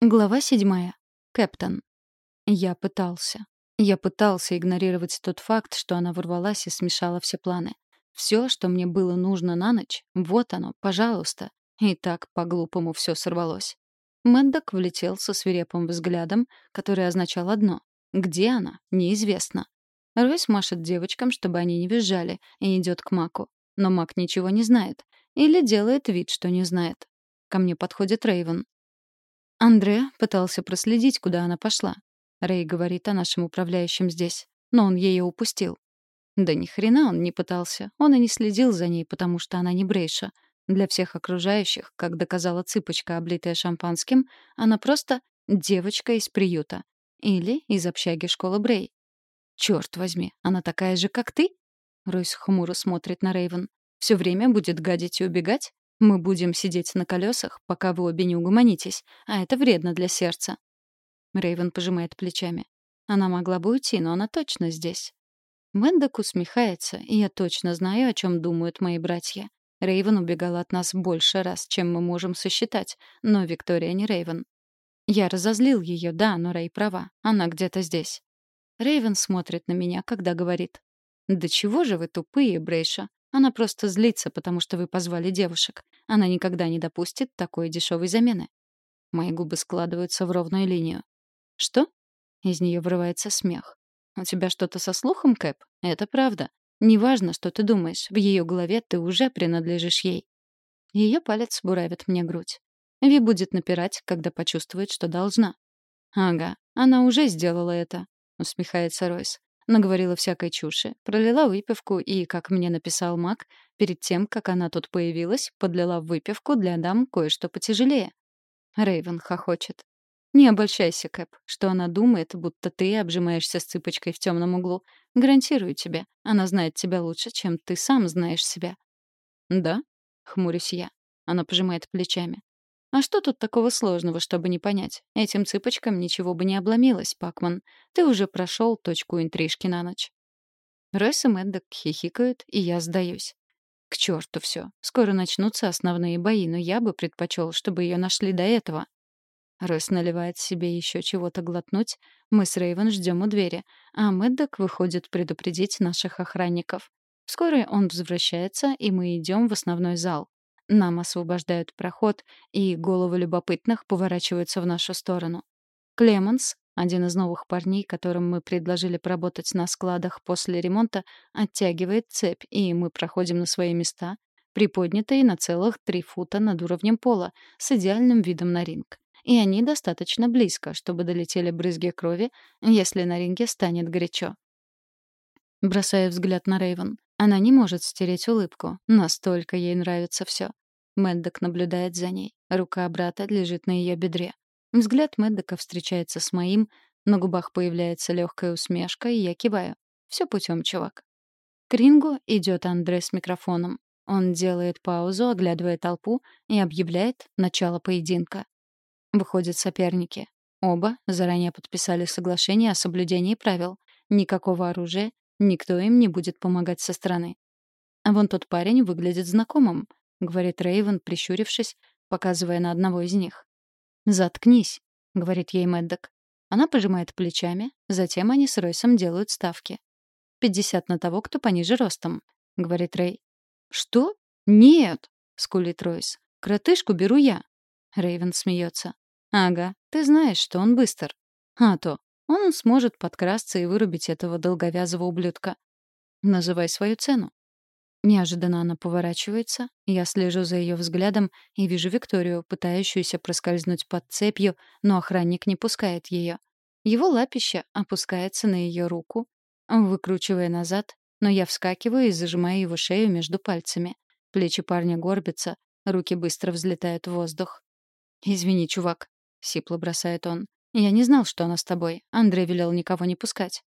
Глава седьмая. Кэптон. Я пытался. Я пытался игнорировать тот факт, что она ворвалась и смешала все планы. Все, что мне было нужно на ночь, вот оно, пожалуйста. И так по-глупому все сорвалось. Мэддок влетел со свирепым взглядом, который означал одно. Где она? Неизвестно. Ройс машет девочкам, чтобы они не визжали, и идет к Маку. Но Мак ничего не знает. Или делает вид, что не знает. Ко мне подходит Рейвен. Андре пытался проследить, куда она пошла. Рэй говорит о нашем управляющем здесь, но он ее упустил. Да ни хрена он не пытался. Он и не следил за ней, потому что она не Брейша. Для всех окружающих, как доказала цыпочка, облитая шампанским, она просто девочка из приюта. Или из общаги школы Брей. Черт возьми, она такая же, как ты? Ройс хмуро смотрит на Рейвен. Все время будет гадить и убегать? Мы будем сидеть на колесах, пока вы обе не угомонитесь, а это вредно для сердца. Рейвен пожимает плечами. Она могла бы уйти, но она точно здесь. Мэндок усмехается, и я точно знаю, о чем думают мои братья. Рейвен убегала от нас больше раз, чем мы можем сосчитать, но Виктория не Рейвен. Я разозлил ее, да, но Рей права. Она где-то здесь. Рейвен смотрит на меня, когда говорит. «Да чего же вы тупые, Брейша? Она просто злится, потому что вы позвали девушек. Она никогда не допустит такой дешевой замены. Мои губы складываются в ровную линию. Что? Из нее вырывается смех. У тебя что-то со слухом, Кэп? Это правда. Неважно, что ты думаешь, в ее голове ты уже принадлежишь ей. Ее палец буравит мне грудь. Ви будет напирать, когда почувствует, что должна. «Ага, она уже сделала это», — усмехается Ройс наговорила всякой чуши, пролила выпивку и, как мне написал Мак, перед тем, как она тут появилась, подлила в выпивку для дам кое-что потяжелее. Рейвен хохочет. Не обольщайся, Кэп, что она думает, будто ты обжимаешься с цыпочкой в темном углу. Гарантирую тебе, она знает тебя лучше, чем ты сам знаешь себя. Да? Хмурюсь я. Она пожимает плечами. А что тут такого сложного, чтобы не понять? Этим цыпочкам ничего бы не обломилось, Пакман. Ты уже прошел точку интрижки на ночь. Ройс и Мэддок хихикают, и я сдаюсь. К черту все. Скоро начнутся основные бои, но я бы предпочел, чтобы ее нашли до этого. Ройс наливает себе еще чего-то глотнуть. Мы с Рейвен ждем у двери, а Мэддок выходит предупредить наших охранников. Вскоре он возвращается, и мы идем в основной зал. Нам освобождают проход, и головы любопытных поворачиваются в нашу сторону. Клеменс, один из новых парней, которым мы предложили поработать на складах после ремонта, оттягивает цепь, и мы проходим на свои места, приподнятые на целых три фута над уровнем пола, с идеальным видом на ринг. И они достаточно близко, чтобы долетели брызги крови, если на ринге станет горячо. Бросая взгляд на Рейвен. Она не может стереть улыбку, настолько ей нравится все. Мэддок наблюдает за ней. Рука брата лежит на ее бедре. Взгляд Мэддока встречается с моим, на губах появляется легкая усмешка, и я киваю. Все путем, чувак. К рингу идет Андре с микрофоном. Он делает паузу, оглядывая толпу и объявляет начало поединка. Выходят соперники. Оба заранее подписали соглашение о соблюдении правил. Никакого оружия, Никто им не будет помогать со стороны. А вон тот парень выглядит знакомым, говорит Рейвен, прищурившись, показывая на одного из них. Заткнись, говорит ей Мэддок. Она пожимает плечами, затем они с Ройсом делают ставки. «Пятьдесят на того, кто пониже ростом», — говорит Рэй. «Что? Нет!» — скулит Ройс. «Кротышку беру я». Рейвен смеется. «Ага, ты знаешь, что он быстр». «А то. Он сможет подкрасться и вырубить этого долговязого ублюдка. Называй свою цену. Неожиданно она поворачивается, я слежу за ее взглядом и вижу Викторию, пытающуюся проскользнуть под цепью, но охранник не пускает ее. Его лапище опускается на ее руку, выкручивая назад, но я вскакиваю и зажимаю его шею между пальцами. Плечи парня горбятся, руки быстро взлетают в воздух. «Извини, чувак», — сипло бросает он. «Я не знал, что она с тобой. Андрей велел никого не пускать».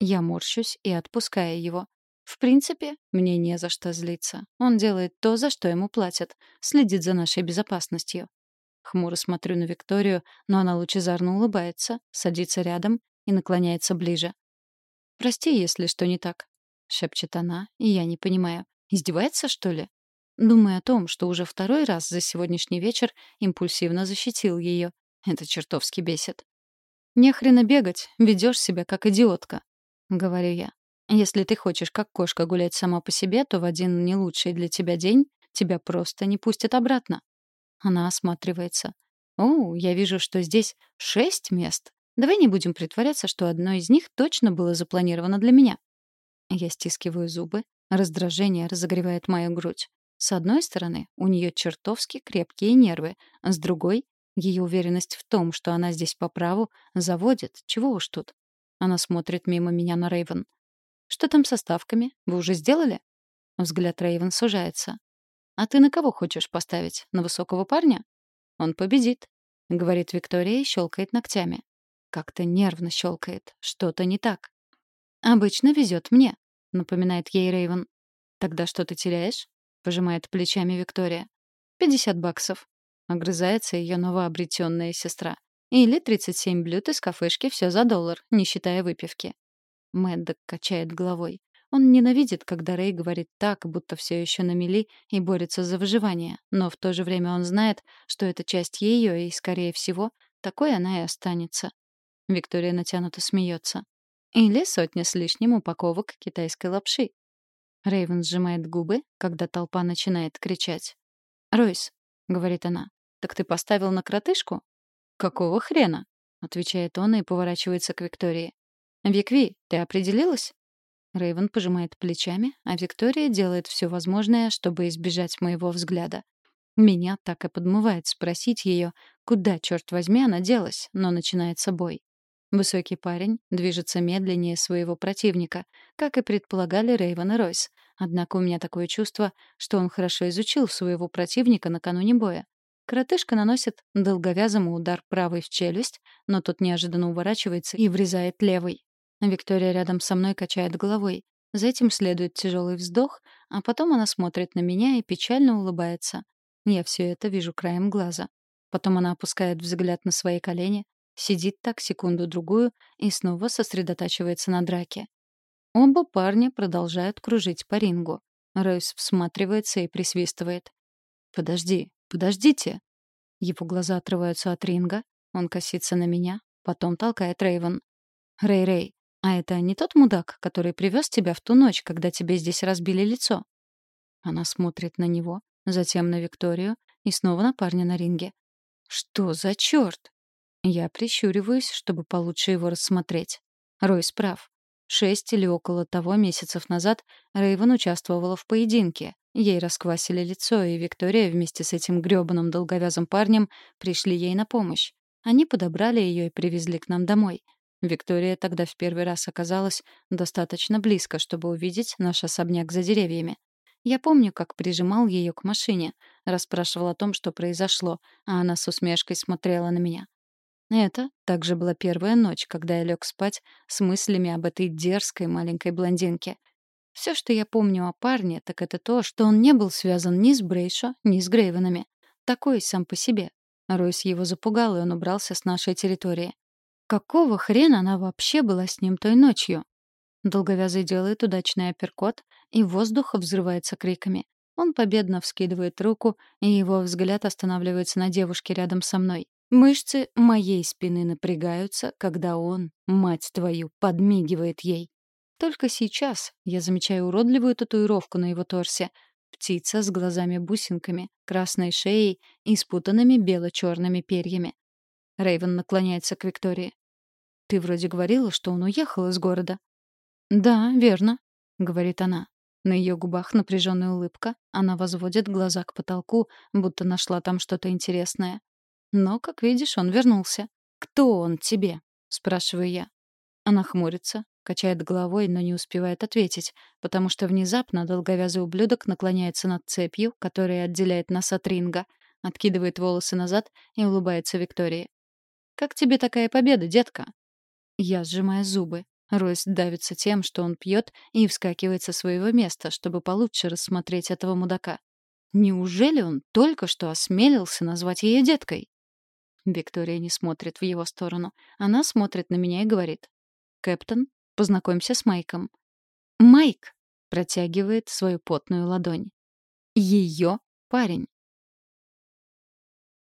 Я морщусь и отпускаю его. В принципе, мне не за что злиться. Он делает то, за что ему платят. Следит за нашей безопасностью. Хмуро смотрю на Викторию, но она лучезарно улыбается, садится рядом и наклоняется ближе. «Прости, если что не так», — шепчет она, и я не понимаю. Издевается, что ли? Думаю о том, что уже второй раз за сегодняшний вечер импульсивно защитил ее, Это чертовски бесит. «Не хрена бегать, ведешь себя как идиотка», — говорю я. «Если ты хочешь как кошка гулять сама по себе, то в один не лучший для тебя день тебя просто не пустят обратно». Она осматривается. «О, я вижу, что здесь шесть мест. Давай не будем притворяться, что одно из них точно было запланировано для меня». Я стискиваю зубы, раздражение разогревает мою грудь. С одной стороны, у нее чертовски крепкие нервы, с другой ее уверенность в том, что она здесь по праву, заводит. Чего уж тут. Она смотрит мимо меня на Рейвен. «Что там со ставками? Вы уже сделали?» Взгляд Рейвен сужается. «А ты на кого хочешь поставить? На высокого парня?» «Он победит», — говорит Виктория и щелкает ногтями. Как-то нервно щелкает. Что-то не так. «Обычно везет мне», — напоминает ей Рейвен. «Тогда что ты теряешь?» — пожимает плечами Виктория. «Пятьдесят баксов», Огрызается ее новообретенная сестра. Или 37 блюд из кафешки все за доллар, не считая выпивки. Мэддок качает головой. Он ненавидит, когда Рэй говорит так, будто все еще на мели и борется за выживание. Но в то же время он знает, что это часть ее, и, скорее всего, такой она и останется. Виктория натянуто смеется. Или сотня с лишним упаковок китайской лапши. Рейвен сжимает губы, когда толпа начинает кричать. «Ройс», — говорит она, «Так ты поставил на кротышку?» «Какого хрена?» — отвечает он и поворачивается к Виктории. «Викви, ты определилась?» Рейвен пожимает плечами, а Виктория делает все возможное, чтобы избежать моего взгляда. Меня так и подмывает спросить ее, куда, черт возьми, она делась, но начинается бой. Высокий парень движется медленнее своего противника, как и предполагали Рейвен и Ройс. Однако у меня такое чувство, что он хорошо изучил своего противника накануне боя. Коротышка наносит долговязому удар правой в челюсть, но тот неожиданно уворачивается и врезает левой. Виктория рядом со мной качает головой. За этим следует тяжелый вздох, а потом она смотрит на меня и печально улыбается. Я все это вижу краем глаза. Потом она опускает взгляд на свои колени, сидит так секунду-другую и снова сосредотачивается на драке. Оба парня продолжают кружить по рингу. Ройс всматривается и присвистывает. «Подожди, «Подождите!» Его глаза отрываются от ринга, он косится на меня, потом толкает Рейвен. «Рэй-Рэй, а это не тот мудак, который привез тебя в ту ночь, когда тебе здесь разбили лицо?» Она смотрит на него, затем на Викторию и снова на парня на ринге. «Что за черт?» Я прищуриваюсь, чтобы получше его рассмотреть. Ройс прав. Шесть или около того месяцев назад Рейвен участвовала в поединке, Ей расквасили лицо, и Виктория вместе с этим грёбаным долговязым парнем пришли ей на помощь. Они подобрали ее и привезли к нам домой. Виктория тогда в первый раз оказалась достаточно близко, чтобы увидеть наш особняк за деревьями. Я помню, как прижимал ее к машине, расспрашивал о том, что произошло, а она с усмешкой смотрела на меня. Это также была первая ночь, когда я лег спать с мыслями об этой дерзкой маленькой блондинке. Все, что я помню о парне, так это то, что он не был связан ни с Брейшо, ни с Грейвенами. Такой сам по себе. Ройс его запугал, и он убрался с нашей территории. Какого хрена она вообще была с ним той ночью? Долговязый делает удачный апперкот, и воздух взрывается криками. Он победно вскидывает руку, и его взгляд останавливается на девушке рядом со мной. Мышцы моей спины напрягаются, когда он, мать твою, подмигивает ей. Только сейчас я замечаю уродливую татуировку на его торсе. Птица с глазами-бусинками, красной шеей и спутанными бело-черными перьями. Рейвен наклоняется к Виктории. «Ты вроде говорила, что он уехал из города». «Да, верно», — говорит она. На ее губах напряженная улыбка. Она возводит глаза к потолку, будто нашла там что-то интересное. Но, как видишь, он вернулся. «Кто он тебе?» — спрашиваю я. Она хмурится, качает головой, но не успевает ответить, потому что внезапно долговязый ублюдок наклоняется над цепью, которая отделяет нас от ринга, откидывает волосы назад и улыбается Виктории. «Как тебе такая победа, детка?» Я сжимаю зубы. Ройс давится тем, что он пьет, и вскакивает со своего места, чтобы получше рассмотреть этого мудака. Неужели он только что осмелился назвать ее деткой? Виктория не смотрит в его сторону. Она смотрит на меня и говорит. «Кэптон, Познакомься с Майком». «Майк!» — протягивает свою потную ладонь. Ее парень.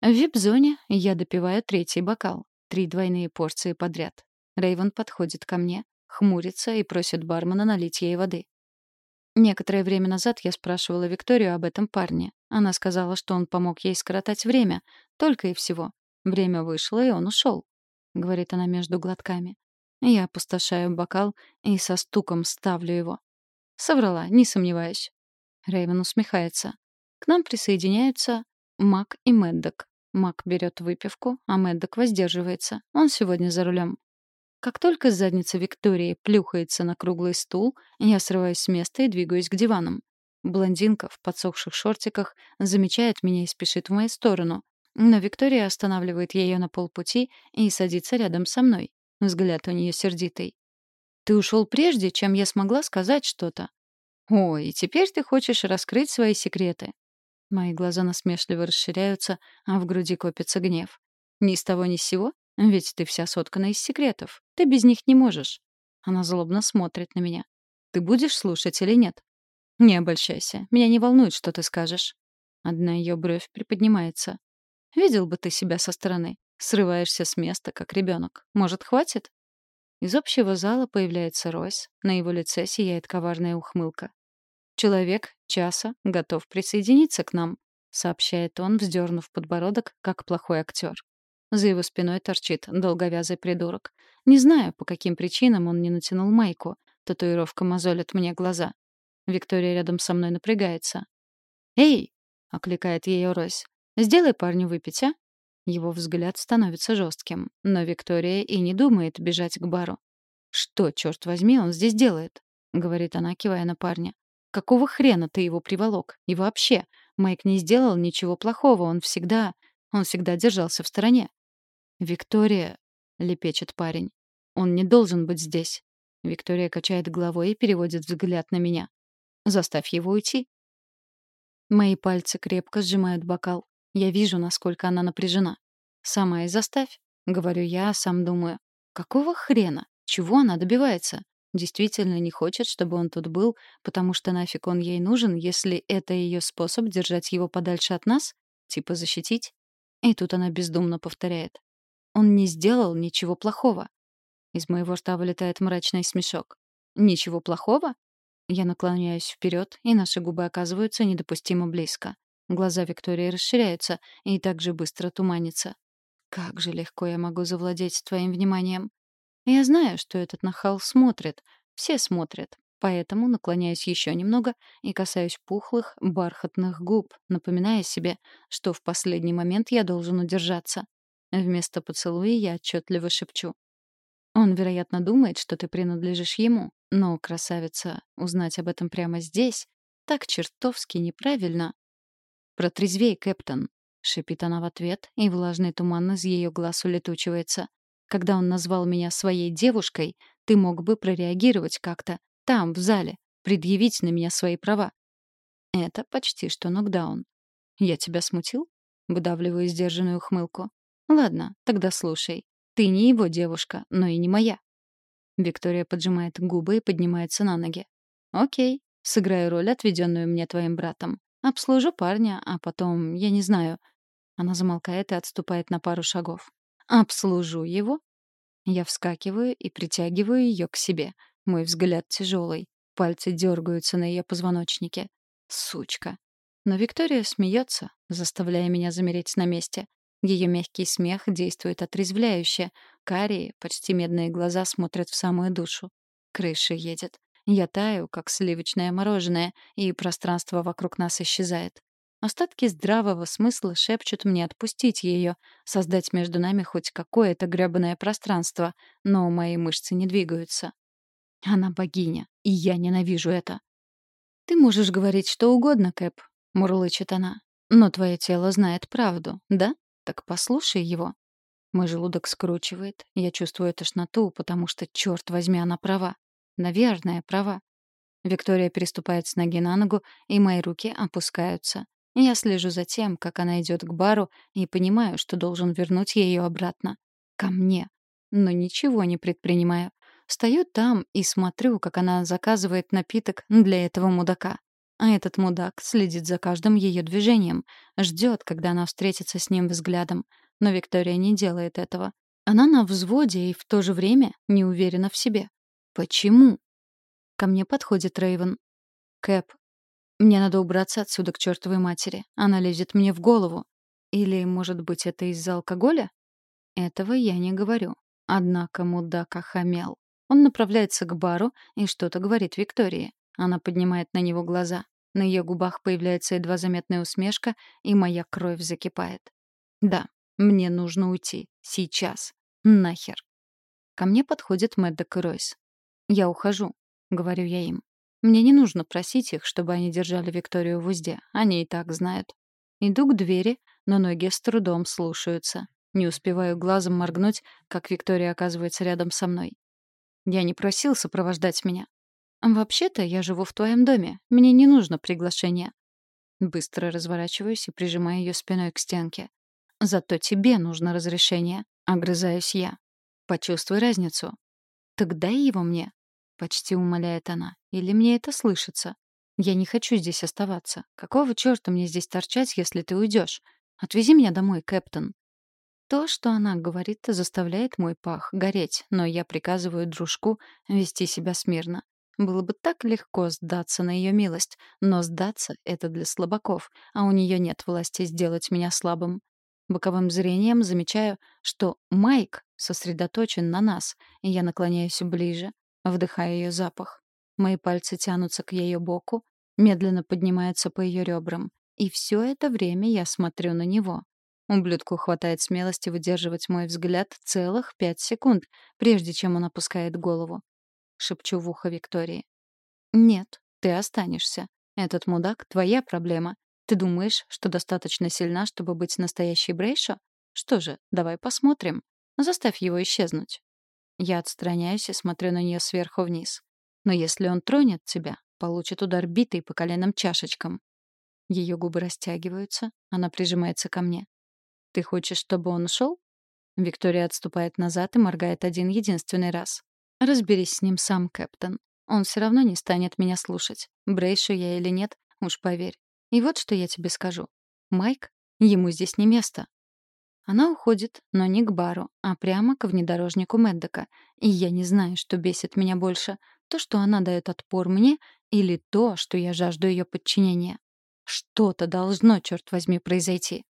В вип-зоне я допиваю третий бокал. Три двойные порции подряд. Рейвен подходит ко мне, хмурится и просит бармена налить ей воды. Некоторое время назад я спрашивала Викторию об этом парне. Она сказала, что он помог ей скоротать время. Только и всего. Время вышло, и он ушел. Говорит она между глотками. Я опустошаю бокал и со стуком ставлю его. Соврала, не сомневаюсь. Рейвен усмехается. К нам присоединяются Мак и Мэддок. Мак берет выпивку, а Мэддок воздерживается. Он сегодня за рулем. Как только задница Виктории плюхается на круглый стул, я срываюсь с места и двигаюсь к диванам. Блондинка в подсохших шортиках замечает меня и спешит в мою сторону. Но Виктория останавливает ее на полпути и садится рядом со мной. Взгляд у нее сердитый. «Ты ушел прежде, чем я смогла сказать что-то». «Ой, и теперь ты хочешь раскрыть свои секреты». Мои глаза насмешливо расширяются, а в груди копится гнев. Ни с того ни с сего ведь ты вся соткана из секретов. Ты без них не можешь. Она злобно смотрит на меня. Ты будешь слушать или нет? Не обольщайся. Меня не волнует, что ты скажешь. Одна ее бровь приподнимается. Видел бы ты себя со стороны. Срываешься с места, как ребенок. Может, хватит? Из общего зала появляется Ройс. На его лице сияет коварная ухмылка. «Человек часа готов присоединиться к нам», — сообщает он, вздернув подбородок, как плохой актер. За его спиной торчит долговязый придурок. Не знаю, по каким причинам он не натянул майку. Татуировка мозолит мне глаза. Виктория рядом со мной напрягается. «Эй!» — окликает ее Рось. «Сделай парню выпить, а?» Его взгляд становится жестким, но Виктория и не думает бежать к бару. «Что, черт возьми, он здесь делает?» — говорит она, кивая на парня. «Какого хрена ты его приволок? И вообще, Майк не сделал ничего плохого, он всегда... Он всегда держался в стороне. «Виктория», — лепечет парень, — «он не должен быть здесь». Виктория качает головой и переводит взгляд на меня. «Заставь его уйти». Мои пальцы крепко сжимают бокал. Я вижу, насколько она напряжена. «Сама и заставь», — говорю я, а сам думаю. «Какого хрена? Чего она добивается? Действительно не хочет, чтобы он тут был, потому что нафиг он ей нужен, если это ее способ держать его подальше от нас? Типа защитить?» И тут она бездумно повторяет. Он не сделал ничего плохого. Из моего рта вылетает мрачный смешок. Ничего плохого? Я наклоняюсь вперед, и наши губы оказываются недопустимо близко. Глаза Виктории расширяются и также быстро туманятся. Как же легко я могу завладеть твоим вниманием. Я знаю, что этот нахал смотрит. Все смотрят. Поэтому наклоняюсь еще немного и касаюсь пухлых, бархатных губ, напоминая себе, что в последний момент я должен удержаться. Вместо поцелуя я отчетливо шепчу. Он, вероятно, думает, что ты принадлежишь ему, но, красавица, узнать об этом прямо здесь так чертовски неправильно. «Протрезвей, Кэптон», — шипит она в ответ, и влажный туман из ее глаз улетучивается. «Когда он назвал меня своей девушкой, ты мог бы прореагировать как-то, там, в зале, предъявить на меня свои права». Это почти что нокдаун. «Я тебя смутил?» — выдавливаю сдержанную ухмылку. Ладно, тогда слушай. Ты не его девушка, но и не моя. Виктория поджимает губы и поднимается на ноги. Окей, сыграю роль, отведенную мне твоим братом. Обслужу парня, а потом, я не знаю. Она замолкает и отступает на пару шагов. Обслужу его? Я вскакиваю и притягиваю ее к себе. Мой взгляд тяжелый. Пальцы дергаются на ее позвоночнике. Сучка. Но Виктория смеется, заставляя меня замереть на месте. Ее мягкий смех действует отрезвляюще. Карие, почти медные глаза смотрят в самую душу. Крыша едет. Я таю, как сливочное мороженое, и пространство вокруг нас исчезает. Остатки здравого смысла шепчут мне отпустить ее, создать между нами хоть какое-то грёбаное пространство, но мои мышцы не двигаются. Она богиня, и я ненавижу это. «Ты можешь говорить что угодно, Кэп», — мурлычет она. «Но твое тело знает правду, да?» Так послушай его. Мой желудок скручивает. Я чувствую тошноту, потому что, черт возьми, она права. Наверное, права. Виктория переступает с ноги на ногу, и мои руки опускаются. Я слежу за тем, как она идет к бару, и понимаю, что должен вернуть ее обратно. Ко мне. Но ничего не предпринимаю. Стою там и смотрю, как она заказывает напиток для этого мудака. А этот мудак следит за каждым ее движением, ждет, когда она встретится с ним взглядом. Но Виктория не делает этого. Она на взводе и в то же время не уверена в себе. Почему? Ко мне подходит Рейвен. Кэп, мне надо убраться отсюда к чертовой матери. Она лезет мне в голову. Или, может быть, это из-за алкоголя? Этого я не говорю. Однако мудак охамел. Он направляется к бару и что-то говорит Виктории. Она поднимает на него глаза. На ее губах появляется едва заметная усмешка, и моя кровь закипает. Да, мне нужно уйти. Сейчас. Нахер. Ко мне подходит Мэддок и Ройс. «Я ухожу», — говорю я им. Мне не нужно просить их, чтобы они держали Викторию в узде. Они и так знают. Иду к двери, но ноги с трудом слушаются. Не успеваю глазом моргнуть, как Виктория оказывается рядом со мной. Я не просил сопровождать меня. «Вообще-то я живу в твоем доме. Мне не нужно приглашение». Быстро разворачиваюсь и прижимаю ее спиной к стенке. «Зато тебе нужно разрешение», — огрызаюсь я. «Почувствуй разницу». «Так дай его мне», — почти умоляет она. «Или мне это слышится? Я не хочу здесь оставаться. Какого чёрта мне здесь торчать, если ты уйдешь? Отвези меня домой, Кэптон». То, что она говорит, заставляет мой пах гореть, но я приказываю дружку вести себя смирно. Было бы так легко сдаться на ее милость, но сдаться — это для слабаков, а у нее нет власти сделать меня слабым. Боковым зрением замечаю, что Майк сосредоточен на нас, и я наклоняюсь ближе, вдыхая ее запах. Мои пальцы тянутся к ее боку, медленно поднимаются по ее ребрам. И все это время я смотрю на него. Ублюдку хватает смелости выдерживать мой взгляд целых пять секунд, прежде чем он опускает голову. Шепчу в ухо Виктории. «Нет, ты останешься. Этот мудак — твоя проблема. Ты думаешь, что достаточно сильна, чтобы быть настоящей Брейшо? Что же, давай посмотрим. Заставь его исчезнуть». Я отстраняюсь и смотрю на нее сверху вниз. Но если он тронет тебя, получит удар битой по коленным чашечкам. Ее губы растягиваются, она прижимается ко мне. «Ты хочешь, чтобы он ушел?» Виктория отступает назад и моргает один единственный раз. «Разберись с ним сам, Кэптон. Он все равно не станет меня слушать. Брейшу я или нет, уж поверь. И вот что я тебе скажу. Майк, ему здесь не место». Она уходит, но не к бару, а прямо к внедорожнику Мэддока. И я не знаю, что бесит меня больше. То, что она дает отпор мне, или то, что я жажду ее подчинения. Что-то должно, черт возьми, произойти.